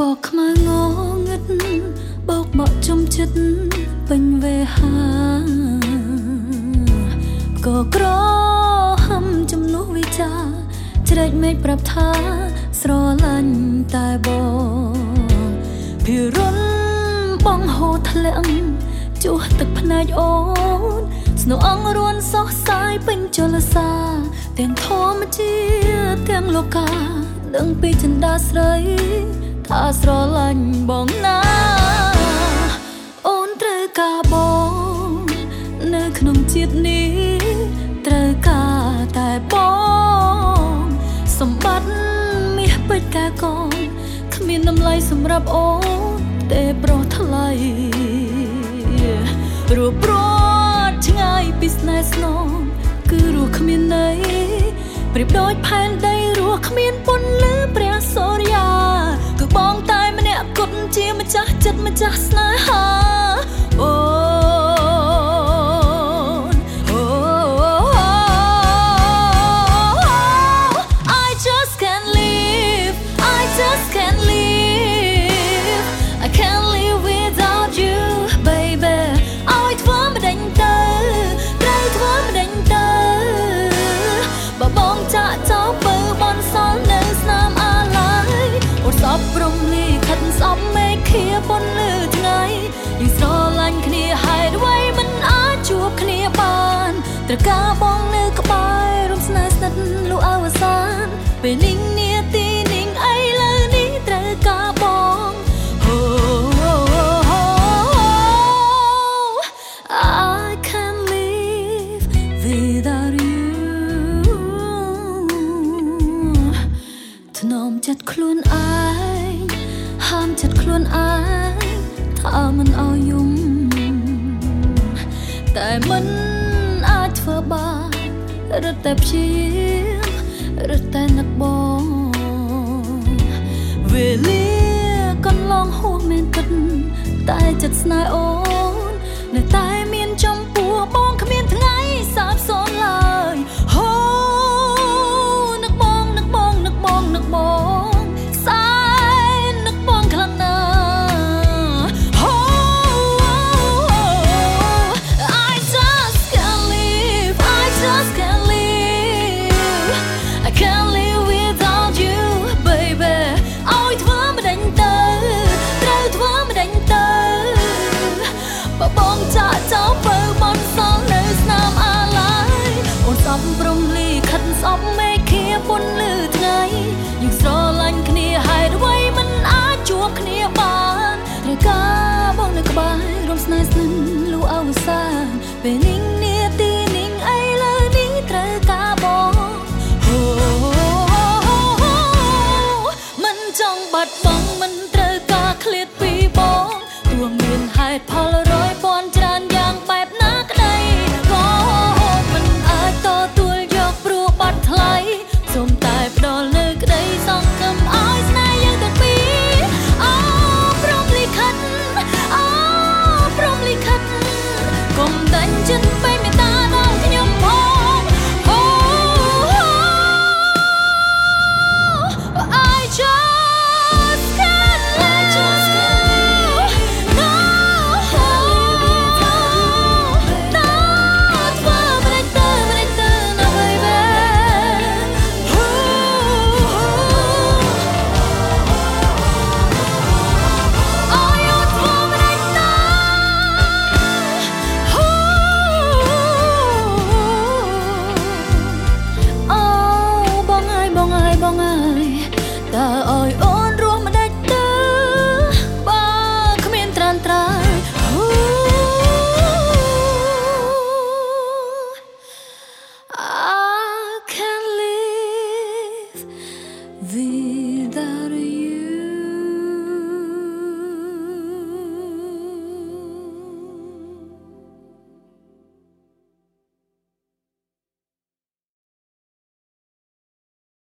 បកខ្មៅងងឹតបោកបកជុំចិត្តពេញវេហាក៏ក្រហំជំនួសវិចាជ្រែកមេឃប្រាប់ថាស្រឡាញ់តែបងពីរុនបងហូរធ្លាក់ជួសទឹកភ្នែកអូនស្នូអងរួនសោះសាយពេញចលសាទាំងធម្មជាតិទាំងលោកាដឹងពីចិន្តាស្រី ថាស្រឡាញ់បងណា អូនត្រូវការបងនៅក្នុងជាតិនេះត្រូវការតែបងសម្បត្តិមាសពេជ្រកាកងគ្មានតម្លៃសម្រាប់អូនទេប្រុសថ្លៃរួបរត់ឆ្ងាយពីស្នេហ៍ស្នងគឺរស់គ្មានន័យប្រៀបដូចផែនដីរស់គ្មានពន្លឺព្រះសូរ្ស់ចិ ត្រូវការបងនៅក្បែររំស្នេហ៍ស្និទ្ធលុះអវសានពេលនេះនាទីនេះអីលើនេះត្រូវការបង I can't live without you ធ្នមចិត្តខ្លួនឯងហាមចិត្តខ្លួនឯងថាមិនអោយយំតែមិនអាចធ្វើបានរ ត់តែព្យាយាមរត់តែនឹកបងវេលាកន្លងហួសមែនគិតតែចិត្តស្នេហ៍អូននៅតែមាន Snaislyn, Luau San, Benin.